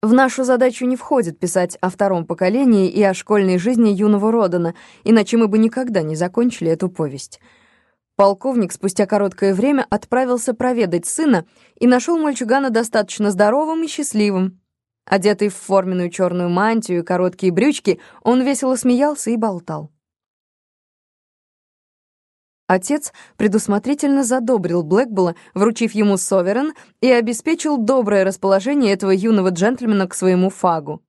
В нашу задачу не входит писать о втором поколении и о школьной жизни юного Родана, иначе мы бы никогда не закончили эту повесть. Полковник спустя короткое время отправился проведать сына и нашел мальчугана достаточно здоровым и счастливым. Одетый в форменную черную мантию и короткие брючки, он весело смеялся и болтал. Отец предусмотрительно задобрил Блэкбола, вручив ему соверен, и обеспечил доброе расположение этого юного джентльмена к своему фагу.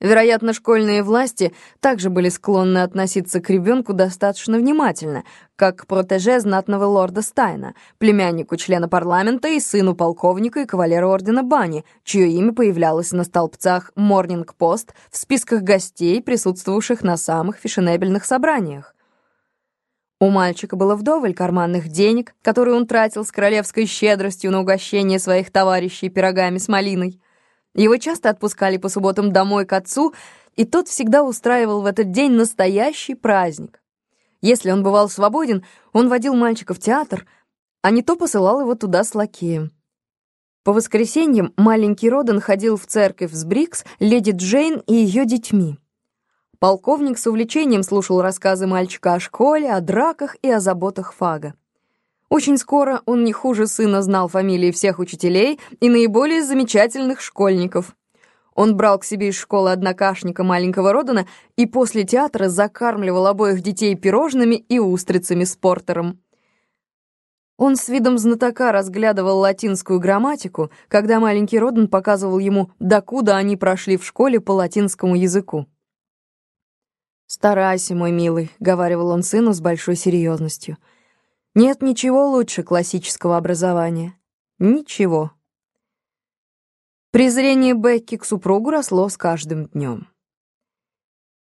Вероятно, школьные власти также были склонны относиться к ребенку достаточно внимательно, как к протеже знатного лорда Стайна, племяннику члена парламента и сыну полковника и кавалера ордена Бани, чье имя появлялось на столбцах «Морнинг-пост» в списках гостей, присутствовавших на самых фешенебельных собраниях. У мальчика было вдоволь карманных денег, которые он тратил с королевской щедростью на угощение своих товарищей пирогами с малиной. Его часто отпускали по субботам домой к отцу, и тот всегда устраивал в этот день настоящий праздник. Если он бывал свободен, он водил мальчика в театр, а не то посылал его туда с лакеем. По воскресеньям маленький Родан ходил в церковь с Брикс, леди Джейн и ее детьми. Полковник с увлечением слушал рассказы мальчика о школе, о драках и о заботах Фага. Очень скоро он не хуже сына знал фамилии всех учителей и наиболее замечательных школьников. Он брал к себе из школы однокашника маленького Родана и после театра закармливал обоих детей пирожными и устрицами с портером. Он с видом знатока разглядывал латинскую грамматику, когда маленький Родан показывал ему, докуда они прошли в школе по латинскому языку. «Старайся, мой милый», — говаривал он сыну с большой серьезностью. «Нет ничего лучше классического образования. Ничего». Презрение Бекки к супругу росло с каждым днем.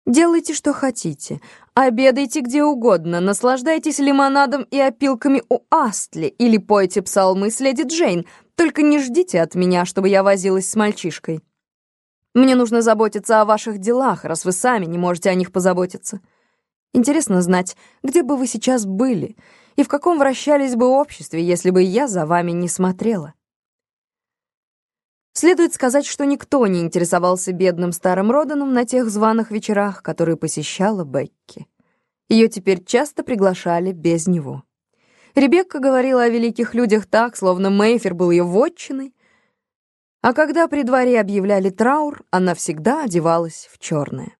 «Делайте, что хотите. Обедайте где угодно, наслаждайтесь лимонадом и опилками у Астли или пойте псалмы с леди Джейн, только не ждите от меня, чтобы я возилась с мальчишкой». Мне нужно заботиться о ваших делах, раз вы сами не можете о них позаботиться. Интересно знать, где бы вы сейчас были и в каком вращались бы обществе, если бы я за вами не смотрела. Следует сказать, что никто не интересовался бедным старым Роданом на тех званых вечерах, которые посещала Бекки. Ее теперь часто приглашали без него. Ребекка говорила о великих людях так, словно Мейфер был ее вотчиной, а когда при дворе объявляли траур, она всегда одевалась в черное.